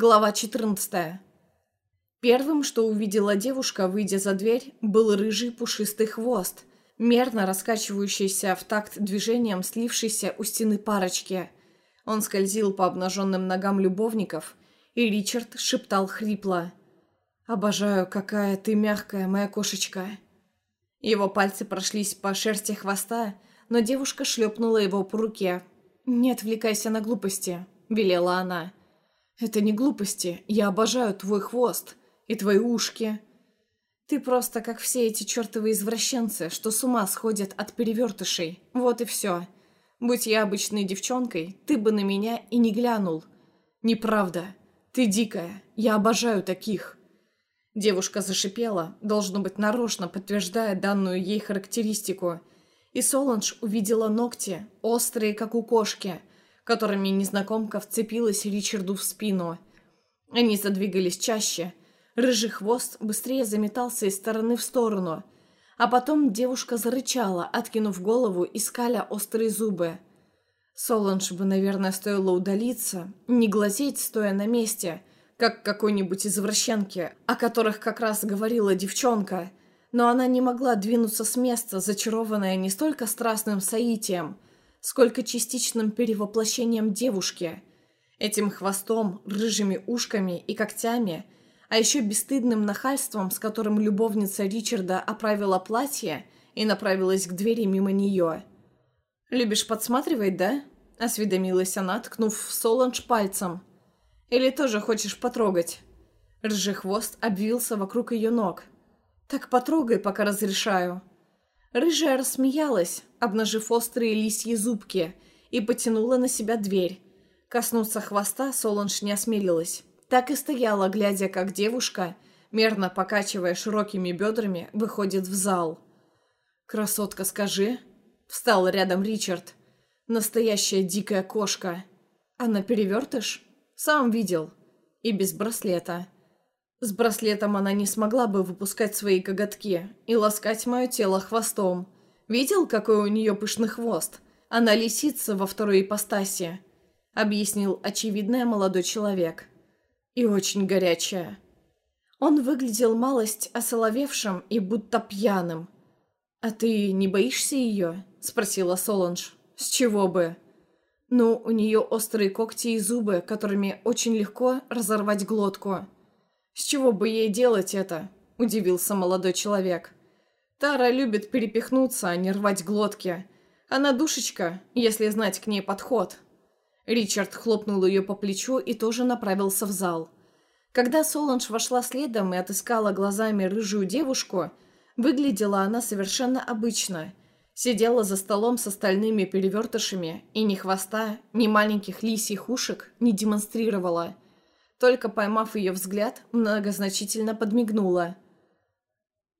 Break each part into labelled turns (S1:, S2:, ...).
S1: Глава 14. Первым, что увидела девушка, выйдя за дверь, был рыжий пушистый хвост, мерно раскачивающийся в такт движением слившейся у стены парочки. Он скользил по обнаженным ногам любовников, и Ричард шептал хрипло. «Обожаю, какая ты мягкая, моя кошечка». Его пальцы прошлись по шерсти хвоста, но девушка шлепнула его по руке. «Не отвлекайся на глупости», — велела она. «Это не глупости. Я обожаю твой хвост и твои ушки. Ты просто как все эти чертовы извращенцы, что с ума сходят от перевертышей. Вот и все. Будь я обычной девчонкой, ты бы на меня и не глянул. Неправда. Ты дикая. Я обожаю таких». Девушка зашипела, должно быть нарочно подтверждая данную ей характеристику. И Соланж увидела ногти, острые, как у кошки, которыми незнакомка вцепилась Ричарду в спину. Они задвигались чаще. Рыжий хвост быстрее заметался из стороны в сторону. А потом девушка зарычала, откинув голову и скаля острые зубы. Соланж бы, наверное, стоило удалиться, не глазеть, стоя на месте, как какой-нибудь извращенке, о которых как раз говорила девчонка. Но она не могла двинуться с места, зачарованная не столько страстным соитием – сколько частичным перевоплощением девушки. Этим хвостом, рыжими ушками и когтями, а еще бесстыдным нахальством, с которым любовница Ричарда оправила платье и направилась к двери мимо нее. «Любишь подсматривать, да?» – осведомилась она, ткнув в Соланж пальцем. «Или тоже хочешь потрогать?» Рыжий хвост обвился вокруг ее ног. «Так потрогай, пока разрешаю». Рыжая рассмеялась, обнажив острые лисьи зубки, и потянула на себя дверь. Коснуться хвоста Соланж не осмелилась. Так и стояла, глядя, как девушка, мерно покачивая широкими бедрами, выходит в зал. «Красотка, скажи!» Встал рядом Ричард. «Настоящая дикая кошка. А на перевертыш?» «Сам видел. И без браслета». С браслетом она не смогла бы выпускать свои коготки и ласкать мое тело хвостом. Видел, какой у нее пышный хвост? Она лисица во второй ипостаси, объяснил очевидное молодой человек. И очень горячая. Он выглядел малость осоловевшим и будто пьяным. «А ты не боишься ее?» – спросила Соланж. «С чего бы?» «Ну, у нее острые когти и зубы, которыми очень легко разорвать глотку». «С чего бы ей делать это?» – удивился молодой человек. «Тара любит перепихнуться, а не рвать глотки. Она душечка, если знать к ней подход». Ричард хлопнул ее по плечу и тоже направился в зал. Когда Соланж вошла следом и отыскала глазами рыжую девушку, выглядела она совершенно обычно. Сидела за столом с остальными перевертышами и ни хвоста, ни маленьких лисьих ушек не демонстрировала – только поймав ее взгляд, многозначительно подмигнула.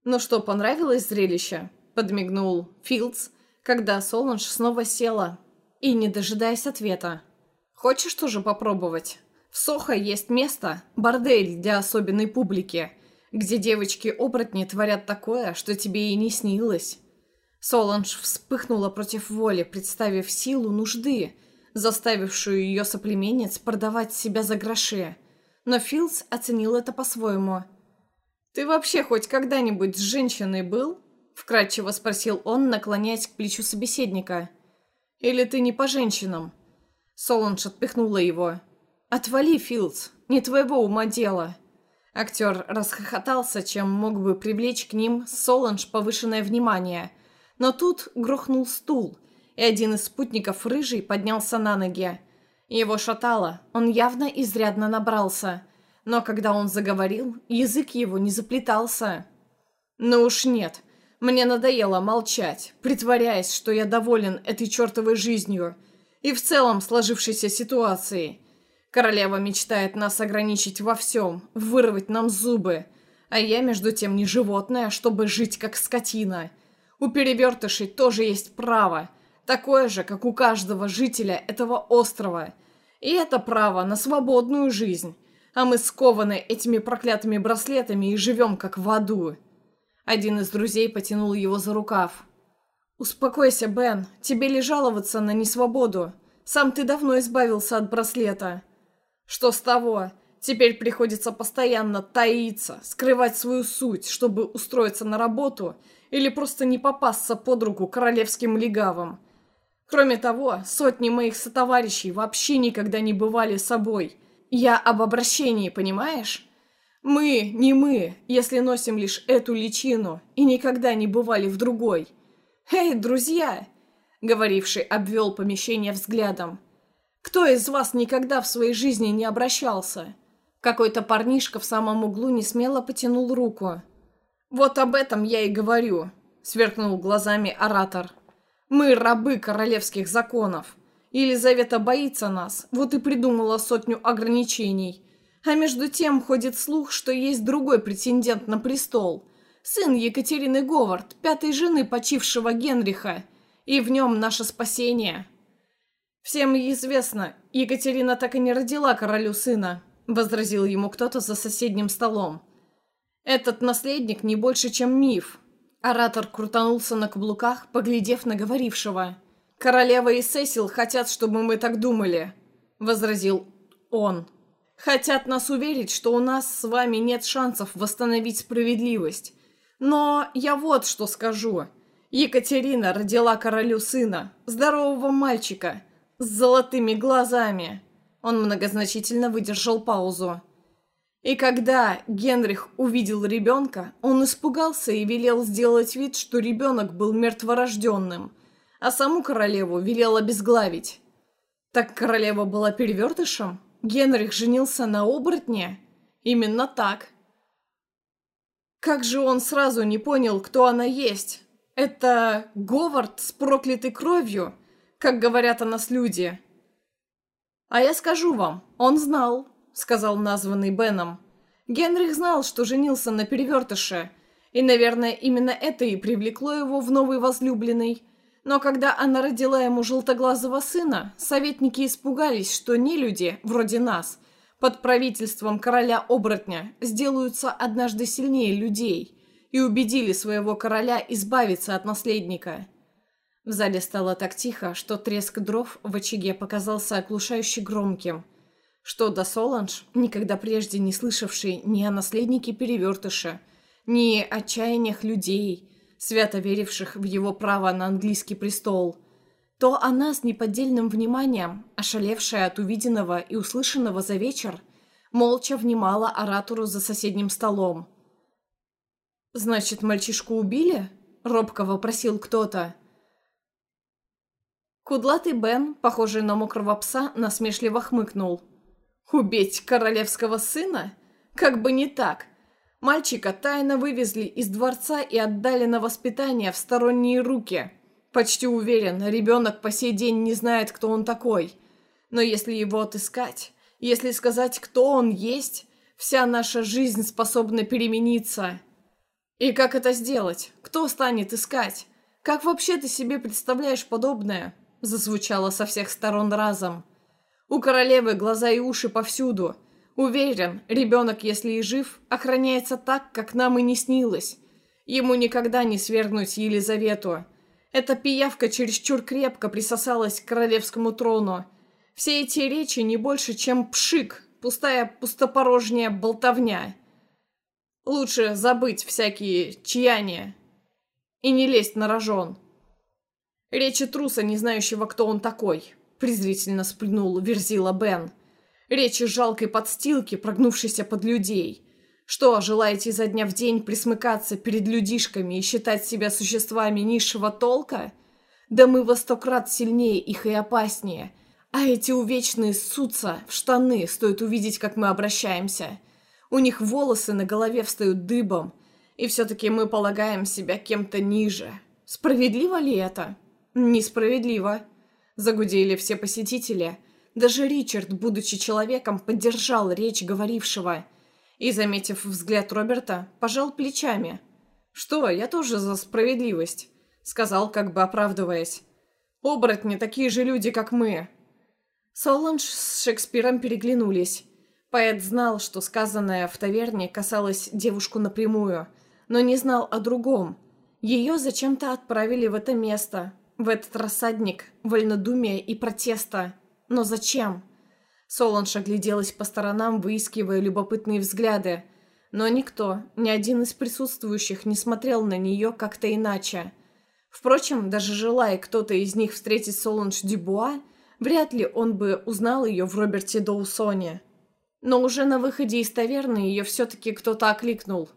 S1: «Ну что, понравилось зрелище?» – подмигнул Филдс, когда Соланж снова села и, не дожидаясь ответа. «Хочешь тоже попробовать? В Сохо есть место, бордель для особенной публики, где девочки-оборотни творят такое, что тебе и не снилось». Соланж вспыхнула против воли, представив силу нужды, заставившую ее соплеменниц продавать себя за гроши – но Филс оценил это по-своему. «Ты вообще хоть когда-нибудь с женщиной был?» — вкратчиво спросил он, наклоняясь к плечу собеседника. «Или ты не по женщинам?» Соланж отпихнула его. «Отвали, Филдс, не твоего ума дело!» Актер расхохотался, чем мог бы привлечь к ним Соланж повышенное внимание. Но тут грохнул стул, и один из спутников рыжий поднялся на ноги. Его шатало, он явно изрядно набрался. Но когда он заговорил, язык его не заплетался. «Ну уж нет, мне надоело молчать, притворяясь, что я доволен этой чертовой жизнью и в целом сложившейся ситуацией. Королева мечтает нас ограничить во всем, вырвать нам зубы, а я, между тем, не животное, чтобы жить как скотина. У перевертышей тоже есть право, такое же, как у каждого жителя этого острова. И это право на свободную жизнь. А мы скованы этими проклятыми браслетами и живем как в аду. Один из друзей потянул его за рукав. «Успокойся, Бен. Тебе ли жаловаться на несвободу? Сам ты давно избавился от браслета». «Что с того? Теперь приходится постоянно таиться, скрывать свою суть, чтобы устроиться на работу или просто не попасться под руку королевским легавым. Кроме того, сотни моих сотоварищей вообще никогда не бывали собой. Я об обращении, понимаешь? Мы, не мы, если носим лишь эту личину и никогда не бывали в другой. «Эй, друзья!» — говоривший обвел помещение взглядом. «Кто из вас никогда в своей жизни не обращался?» Какой-то парнишка в самом углу не смело потянул руку. «Вот об этом я и говорю», — сверкнул глазами оратор. «Мы рабы королевских законов. Елизавета боится нас, вот и придумала сотню ограничений. А между тем ходит слух, что есть другой претендент на престол. Сын Екатерины Говард, пятой жены почившего Генриха. И в нем наше спасение». «Всем известно, Екатерина так и не родила королю сына», возразил ему кто-то за соседним столом. «Этот наследник не больше, чем миф». Оратор крутанулся на каблуках, поглядев на говорившего. «Королева и Сесил хотят, чтобы мы так думали», — возразил он. «Хотят нас уверить, что у нас с вами нет шансов восстановить справедливость. Но я вот что скажу. Екатерина родила королю сына, здорового мальчика, с золотыми глазами. Он многозначительно выдержал паузу. И когда Генрих увидел ребенка, он испугался и велел сделать вид, что ребенок был мертворожденным, а саму королеву велел обезглавить. Так королева была перевертышем? Генрих женился на оборотне? Именно так. Как же он сразу не понял, кто она есть? Это Говард с проклятой кровью, как говорят о нас люди. «А я скажу вам, он знал», — сказал названный Беном. Генрих знал, что женился на перевертыше, и, наверное, именно это и привлекло его в новый возлюбленный. Но когда она родила ему желтоглазого сына, советники испугались, что не люди, вроде нас, под правительством короля-оборотня сделаются однажды сильнее людей и убедили своего короля избавиться от наследника. В зале стало так тихо, что треск дров в очаге показался оглушающе громким. Что до Соланж, никогда прежде не слышавший ни о наследнике Перевертыша, ни о чаяниях людей, свято веривших в его право на английский престол, то она с неподдельным вниманием, ошалевшая от увиденного и услышанного за вечер, молча внимала оратору за соседним столом. «Значит, мальчишку убили?» — робко вопросил кто-то. Кудлатый Бен, похожий на мокрого пса, насмешливо хмыкнул. «Убить королевского сына? Как бы не так. Мальчика тайно вывезли из дворца и отдали на воспитание в сторонние руки. Почти уверен, ребенок по сей день не знает, кто он такой. Но если его отыскать, если сказать, кто он есть, вся наша жизнь способна перемениться. И как это сделать? Кто станет искать? Как вообще ты себе представляешь подобное?» зазвучало со всех сторон разом. У королевы глаза и уши повсюду. Уверен, ребенок, если и жив, охраняется так, как нам и не снилось. Ему никогда не свергнуть Елизавету. Эта пиявка чересчур крепко присосалась к королевскому трону. Все эти речи не больше, чем пшик, пустая пустопорожняя болтовня. Лучше забыть всякие чаяния и не лезть на рожон. «Речи труса, не знающего, кто он такой», — презрительно сплюнул Верзила Бен. «Речи жалкой подстилки, прогнувшейся под людей. Что, желаете изо дня в день присмыкаться перед людишками и считать себя существами низшего толка? Да мы во сто крат сильнее их и опаснее. А эти увечные ссутся в штаны, стоит увидеть, как мы обращаемся. У них волосы на голове встают дыбом, и все-таки мы полагаем себя кем-то ниже. Справедливо ли это?» «Несправедливо», — загудели все посетители. Даже Ричард, будучи человеком, поддержал речь говорившего и, заметив взгляд Роберта, пожал плечами. «Что, я тоже за справедливость», — сказал, как бы оправдываясь. «Оборотни такие же люди, как мы». Соланж с Шекспиром переглянулись. Поэт знал, что сказанное в таверне касалось девушку напрямую, но не знал о другом. Ее зачем-то отправили в это место, в этот рассадник вольнодумия и протеста. Но зачем? Соланж огляделась по сторонам, выискивая любопытные взгляды, но никто, ни один из присутствующих не смотрел на нее как-то иначе. Впрочем, даже желая кто-то из них встретить Соланж Дюбуа, вряд ли он бы узнал ее в Роберте Доусоне. Но уже на выходе из таверны ее все-таки кто-то окликнул.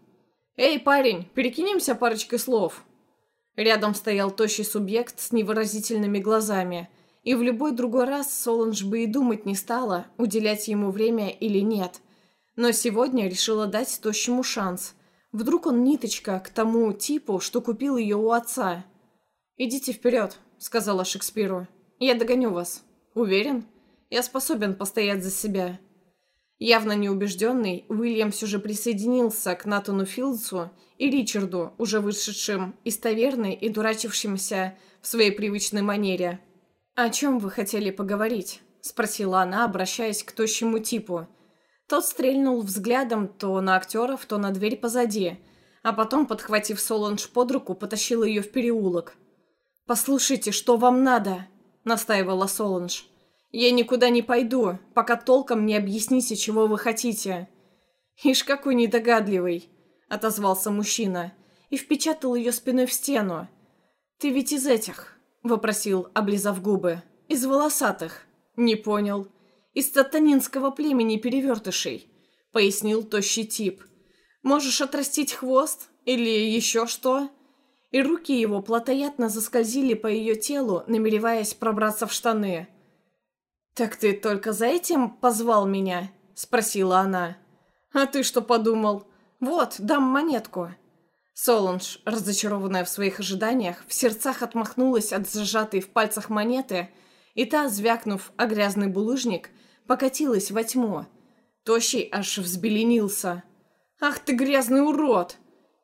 S1: «Эй, парень, перекинемся парочкой слов!» Рядом стоял тощий субъект с невыразительными глазами, и в любой другой раз Соланж бы и думать не стала, уделять ему время или нет. Но сегодня решила дать тощему шанс. Вдруг он ниточка к тому типу, что купил ее у отца. «Идите вперед», — сказала Шекспиру. «Я догоню вас. Уверен? Я способен постоять за себя». Явно неубежденный, Уильям все же присоединился к Натану Филдсу и Ричарду, уже вышедшим из таверны и дурачившимся в своей привычной манере. «О чем вы хотели поговорить?» – спросила она, обращаясь к тощему типу. Тот стрельнул взглядом то на актеров, то на дверь позади, а потом, подхватив Соланж под руку, потащил ее в переулок. «Послушайте, что вам надо?» – настаивала Соланж. Я никуда не пойду, пока толком не объясните, чего вы хотите». «Ишь, какой недогадливый!» — отозвался мужчина и впечатал ее спиной в стену. «Ты ведь из этих?» — вопросил, облизав губы. «Из волосатых?» «Не понял». «Из сатанинского племени перевертышей», — пояснил тощий тип. «Можешь отрастить хвост? Или еще что?» И руки его плотоядно заскользили по ее телу, намереваясь пробраться в штаны. «Так ты только за этим позвал меня?» – спросила она. «А ты что подумал? Вот, дам монетку». Солунж, разочарованная в своих ожиданиях, в сердцах отмахнулась от зажатой в пальцах монеты, и та, звякнув о грязный булыжник, покатилась во тьму. Тощий аж взбеленился. «Ах ты грязный урод!»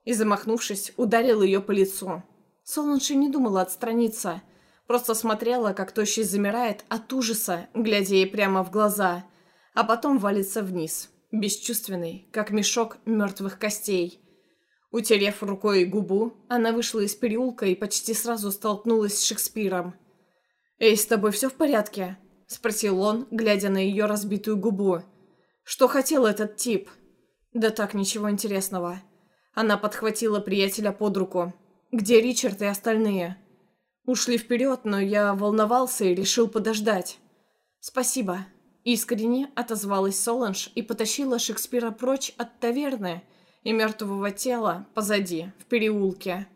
S1: И, замахнувшись, ударил ее по лицу. Солунж и не думала отстраниться – Просто смотрела, как тощий замирает от ужаса, глядя ей прямо в глаза, а потом валится вниз, бесчувственный, как мешок мертвых костей. Утерев рукой губу, она вышла из переулка и почти сразу столкнулась с Шекспиром. «Эй, с тобой все в порядке?» – спросил он, глядя на ее разбитую губу. «Что хотел этот тип?» «Да так, ничего интересного». Она подхватила приятеля под руку. «Где Ричард и остальные?» Ушли вперед, но я волновался и решил подождать. «Спасибо», — искренне отозвалась Соланж и потащила Шекспира прочь от таверны и мертвого тела позади, в переулке.